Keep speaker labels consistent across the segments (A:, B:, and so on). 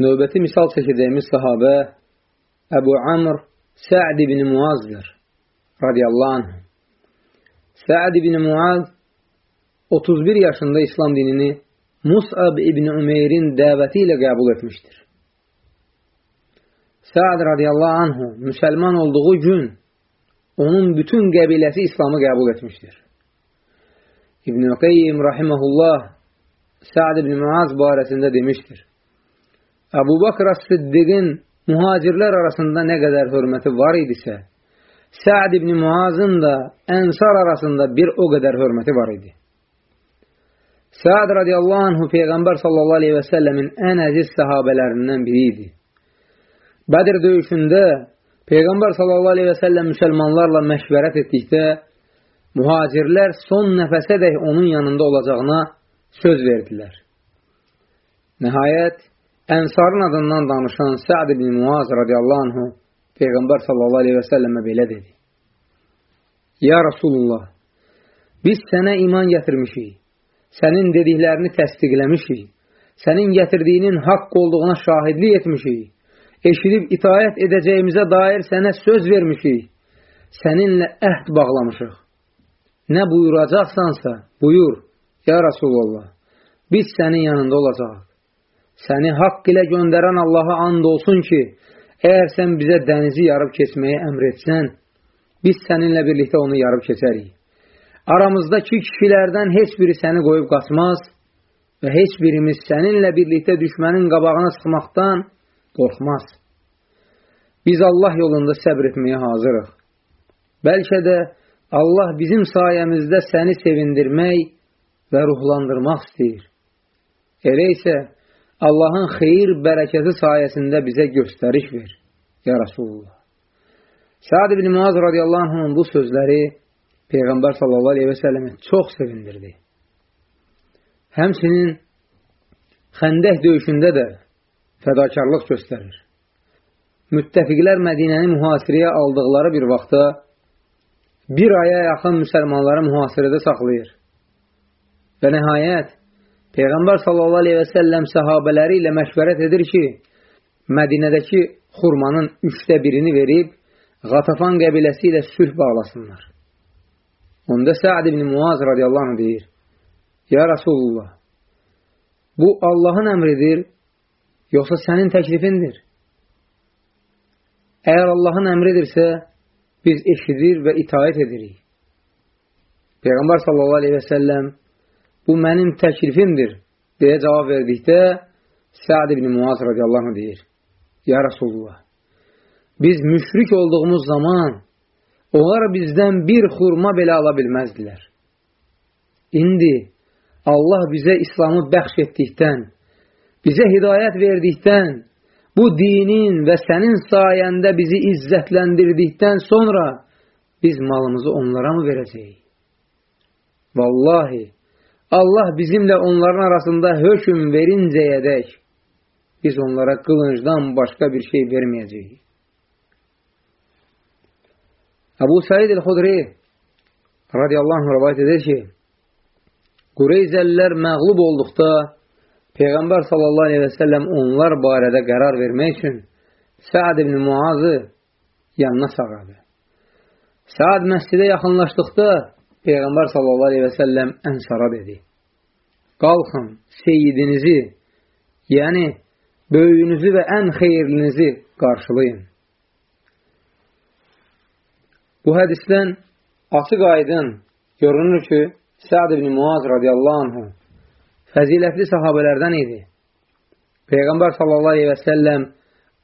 A: Növbəti misal çəkəcəyimiz sahabə Əbu Amr Sə'd ibn Muazdır radiyallahu anh. Sə'd ibn Muaz 31 yaşında İslam dinini Mus'ab ibn Ümeyrin dəvəti ilə qəbul etmişdir. Sə'd radiyallahu anhu müsəlman olduğu gün onun bütün qəbiləsi İslamı qəbul etmişdir. İbn-i Qeyyim rahiməhullah Sə'd ibn Muaz barəsində demişdir. Əbu Bakr As-Siddiqin mühacirlər arasında nə qədər hörməti var idisə, Sə'd ibn Muazın da ənsar arasında bir o qədər hörməti var idi. Sə'd radiyallahu anhu Peyğəmbər sallallahu aleyhi və səlləmin ən əziz səhabələrindən biri idi. Bədir döyüşündə Peyğəmbər sallallahu aleyhi və səlləm müsəlmanlarla məşvərət etdikdə, mühacirlər son nəfəsədək onun yanında olacağına söz verdilər. Nəhayət, Ənsarın adından danışan Sə'd ibn Muaz radiyallahu anhu Peyğəmbər sallallahu aleyhi və səlləmə belə dedi. Ya Rasulullah, biz sənə iman gətirmişik, sənin dediklərini təsdiqləmişik, sənin gətirdiyinin haqq olduğuna şahidlik etmişik, eşidib itayət edəcəyimizə dair sənə söz vermişik, səninlə əhd bağlamışıq. Nə buyuracaqsansa, buyur, ya Rasulullah, biz sənin yanında olacaq. Səni haqq ilə göndərən Allaha and olsun ki, əgər sən bizə dənizi yarıb keçməyə əmr etsən, biz səninlə birlikdə onu yarıb keçərik. Aramızdakı kişilərdən heç biri səni qoyub qaçmaz və heç birimiz səninlə birlikdə düşmənin qabağına çıxmaqdan qorxmaz. Biz Allah yolunda səbr etməyə hazırıq. Bəlkə də Allah bizim sayəmizdə səni sevindirmək və ruhlandırmaq istəyir. Elə isə Allahın xeyir bərəkəti sayəsində bizə göstəriş ver, ya Rasulullah. Səad ibn Muaz radiyallahu anhın bu sözləri Peyğəmbər sallallahu aleyhi və səlləmi çox sevindirdi. Həmsinin xəndək döyüşündə də fədakarlıq göstərir. Müttəfiqlər Mədinəni mühasirəyə aldıqları bir vaxtda bir aya yaxın müsəlmanları mühasirədə saxlayır. Və nəhayət Peyğəmbər sallallahu aleyhi və səlləm səhabələri ilə məşvərət edir ki, Mədinədəki xurmanın üçdə birini verib, Qatafan qəbiləsi ilə sülh bağlasınlar. Onda Səad ibn Muaz radiyallahu anh deyir, Ya Rasulullah, bu Allahın əmridir, yoxsa sənin təklifindir? Əgər Allahın əmridirsə, biz eşidir və itaət edirik. Peyğəmbər sallallahu aleyhi və səlləm bu mənim təklifimdir deyə cavab verdikdə Səad ibn Muaz radiyallahu anh deyir, Ya Rasulullah, biz müşrik olduğumuz zaman onlar bizdən bir xurma belə ala bilməzdilər. İndi Allah bizə İslamı bəxş etdikdən, bizə hidayət verdikdən, bu dinin və sənin sayəndə bizi izzətləndirdikdən sonra biz malımızı onlara mı verəcəyik? Vallahi, Allah bizimlə onların arasında hökm verincəyədək biz onlara qılıncdan başqa bir şey verməyəcəyik. Əbu Said el-Xudri radiyallahu anh rəvayət edir ki, Qureyzəllər məğlub olduqda Peyğəmbər sallallahu aleyhi və səlləm onlar barədə qərar vermək üçün Səad ibn Muazı yanına çağırdı. Səad məscidə yaxınlaşdıqda Peyğəmbər sallallahu aleyhi və səlləm ənsara dedi. Qalxın, seyidinizi, yəni böyüyünüzü və ən xeyirlinizi qarşılayın. Bu hədisdən açıq aydın görünür ki, Səad ibn Muaz radiyallahu anhu fəzilətli sahabələrdən idi. Peyğəmbər sallallahu aleyhi və səlləm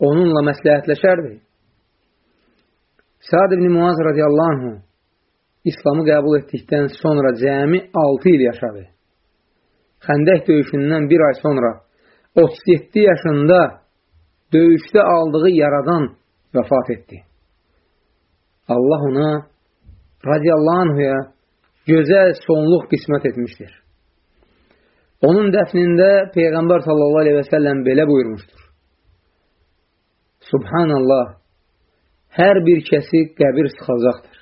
A: onunla məsləhətləşərdi. Səad ibn Muaz radiyallahu anhu İslamı qəbul etdikdən sonra cəmi 6 il yaşadı. Xəndək döyüşündən bir ay sonra 37 yaşında döyüşdə aldığı yaradan vəfat etdi. Allah ona radiyallahu anhuya gözəl sonluq qismət etmişdir. Onun dəfnində Peyğəmbər sallallahu aleyhi və səlləm belə buyurmuşdur. Subhanallah, hər bir kəsi qəbir sıxacaqdır.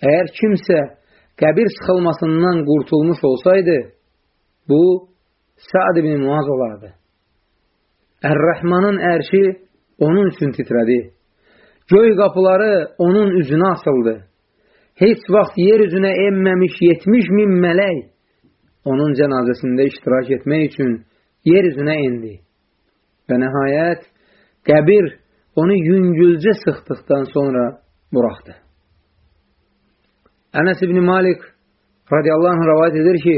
A: Əgər kimsə qəbir sıxılmasından qurtulmuş olsaydı, bu Saad ibn Muaz olardı. Ər-Rəhmanın ərşi onun üçün titrədi. Göy qapıları onun üzünə asıldı. Heç vaxt yer üzünə enməmiş 70 min mələk onun cənazəsində iştirak etmək üçün yer üzünə endi. Və nəhayət, qəbir onu yüngülcə sıxdıqdan sonra buraxdı. Ənəs ibn Malik radiyallahu anh rəvayət edir ki,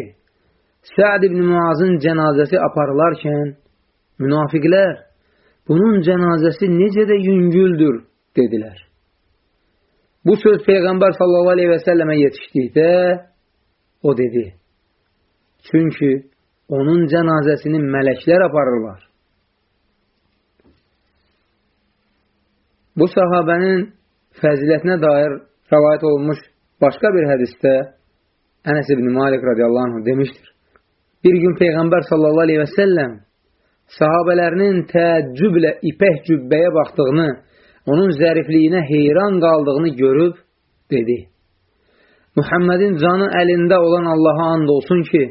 A: Səd ibn Muazın cənazəsi aparılarkən münafiqlər bunun cənazəsi necə də yüngüldür dedilər. Bu söz Peyğəmbər sallallahu aleyhi və səlləmə yetişdikdə o dedi, çünki onun cənazəsini mələklər aparırlar. Bu sahabənin fəzilətinə dair rəvayət olunmuş başqa bir hədisdə Ənəs ibn Malik radiyallahu anh demişdir. Bir gün Peyğəmbər sallallahu aleyhi və səlləm sahabələrinin təəccüblə ipək cübbəyə baxdığını, onun zərifliyinə heyran qaldığını görüb dedi. Muhammedin canı əlində olan Allaha and olsun ki,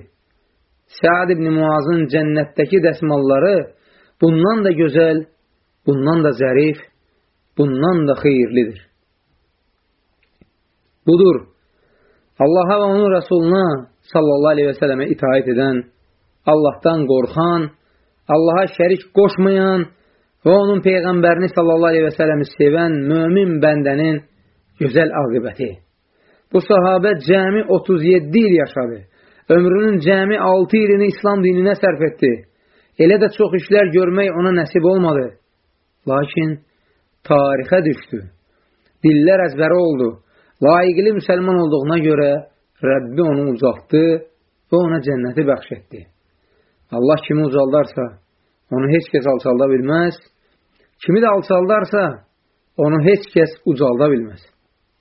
A: Səad ibn Muazın cənnətdəki dəsmalları bundan da gözəl, bundan da zərif, bundan da xeyirlidir. Budur, Allaha və onun Rəsuluna sallallahu aleyhi və sələmə itaət edən, Allahdan qorxan, Allaha şərik qoşmayan və onun Peyğəmbərini sallallahu aleyhi və sələmi sevən mömin bəndənin gözəl aqibəti. Bu sahabə cəmi 37 il yaşadı. Ömrünün cəmi 6 ilini İslam dininə sərf etdi. Elə də çox işlər görmək ona nəsib olmadı. Lakin tarixə düşdü. Dillər əzbəri oldu. Layiqli müsəlman olduğuna görə Rəbbi onu ucaltdı və ona cənnəti bəxş etdi. Allah kimi ucaldarsa, onu heç kəs alçalda bilməz. Kimi də alçaldarsa, onu heç kəs ucalda bilməz.